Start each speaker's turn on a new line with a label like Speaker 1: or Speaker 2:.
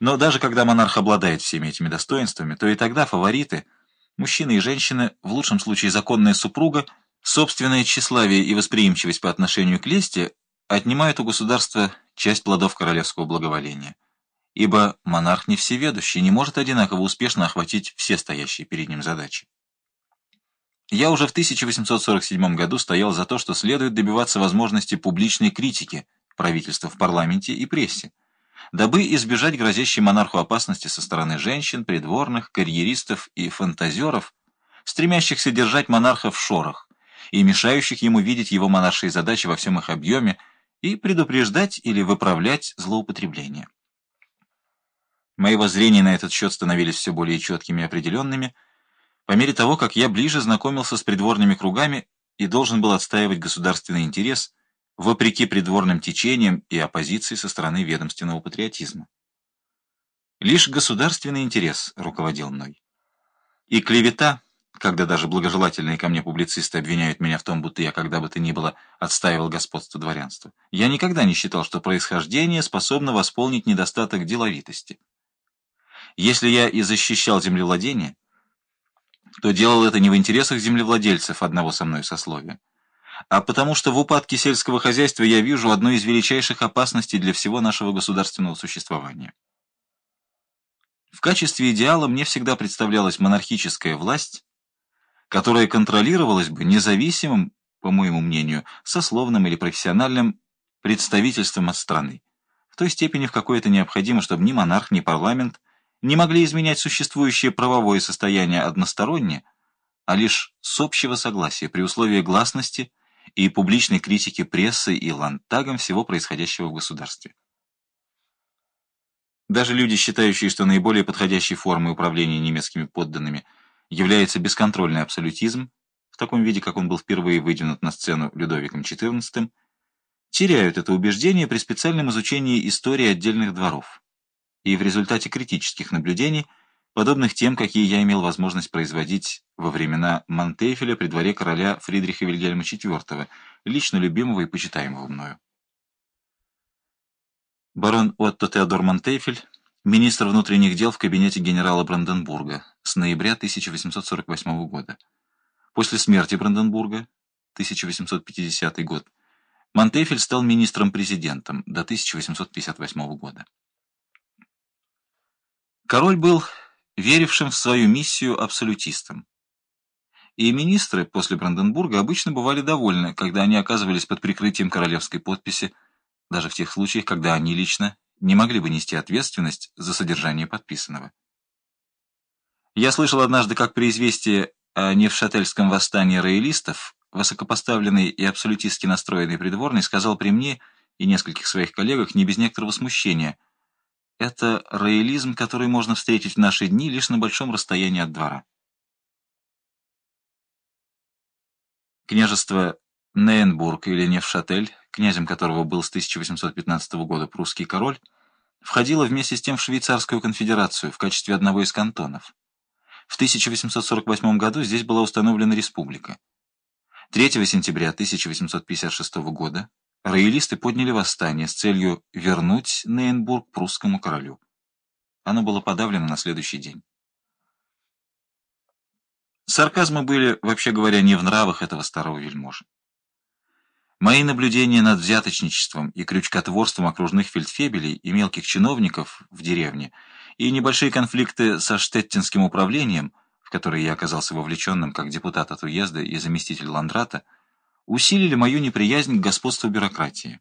Speaker 1: Но даже когда монарх обладает всеми этими достоинствами, то и тогда фавориты, мужчины и женщины, в лучшем случае законная супруга, собственное тщеславие и восприимчивость по отношению к лести отнимают у государства часть плодов королевского благоволения. Ибо монарх не всеведущий, не может одинаково успешно охватить все стоящие перед ним задачи. Я уже в 1847 году стоял за то, что следует добиваться возможности публичной критики правительства в парламенте и прессе, дабы избежать грозящей монарху опасности со стороны женщин, придворных, карьеристов и фантазеров, стремящихся держать монарха в шорах и мешающих ему видеть его монаршие задачи во всем их объеме и предупреждать или выправлять злоупотребления. Мои воззрения на этот счет становились все более четкими и определенными – по мере того, как я ближе знакомился с придворными кругами и должен был отстаивать государственный интерес, вопреки придворным течениям и оппозиции со стороны ведомственного патриотизма. Лишь государственный интерес руководил мной. И клевета, когда даже благожелательные ко мне публицисты обвиняют меня в том, будто я когда бы то ни было отстаивал господство дворянства, я никогда не считал, что происхождение способно восполнить недостаток деловитости. Если я и защищал землевладение, то делал это не в интересах землевладельцев одного со мной сословия, а потому что в упадке сельского хозяйства я вижу одну из величайших опасностей для всего нашего государственного существования. В качестве идеала мне всегда представлялась монархическая власть, которая контролировалась бы независимым, по моему мнению, сословным или профессиональным представительством от страны, в той степени, в какой это необходимо, чтобы ни монарх, ни парламент не могли изменять существующее правовое состояние односторонне, а лишь с общего согласия при условии гласности и публичной критики прессы и лантагом всего происходящего в государстве. Даже люди, считающие, что наиболее подходящей формой управления немецкими подданными является бесконтрольный абсолютизм, в таком виде, как он был впервые выдвинут на сцену Людовиком XIV, теряют это убеждение при специальном изучении истории отдельных дворов и в результате критических наблюдений, подобных тем, какие я имел возможность производить во времена Монтефеля при дворе короля Фридриха Вильгельма IV, лично любимого и почитаемого мною. Барон Отто Теодор Монтефель, министр внутренних дел в кабинете генерала Бранденбурга с ноября 1848 года. После смерти Бранденбурга, 1850 год, Монтефель стал министром-президентом до 1858 года. Король был верившим в свою миссию абсолютистом. И министры после Бранденбурга обычно бывали довольны, когда они оказывались под прикрытием королевской подписи, даже в тех случаях, когда они лично не могли бы нести ответственность за содержание подписанного. Я слышал однажды, как при известии о Невшательском восстании роялистов высокопоставленный и абсолютистски настроенный придворный сказал при мне и нескольких своих коллегах не без некоторого смущения – это роялизм, который можно встретить в наши дни лишь на большом расстоянии от двора. Княжество Нейнбург или Невшатель, князем которого был с 1815 года прусский король, входило вместе с тем в Швейцарскую конфедерацию в качестве одного из кантонов. В 1848 году здесь была установлена республика. 3 сентября 1856 года роялисты подняли восстание с целью вернуть Нейнбург прусскому королю. Оно было подавлено на следующий день. Сарказмы были, вообще говоря, не в нравах этого старого вельможи. Мои наблюдения над взяточничеством и крючкотворством окружных фельдфебелей и мелких чиновников в деревне и небольшие конфликты со штеттинским управлением, в которые я оказался вовлеченным как депутат от уезда и заместитель Ландрата, усилили мою неприязнь к господству бюрократии.